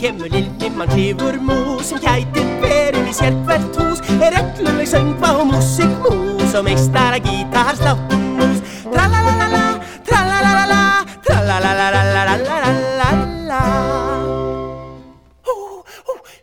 kemur lilldimman klifur mús sem gætir verið í sérkvært hús. Er öllumleg söngva og músik mús og meistara gítar slátt mús Tralalala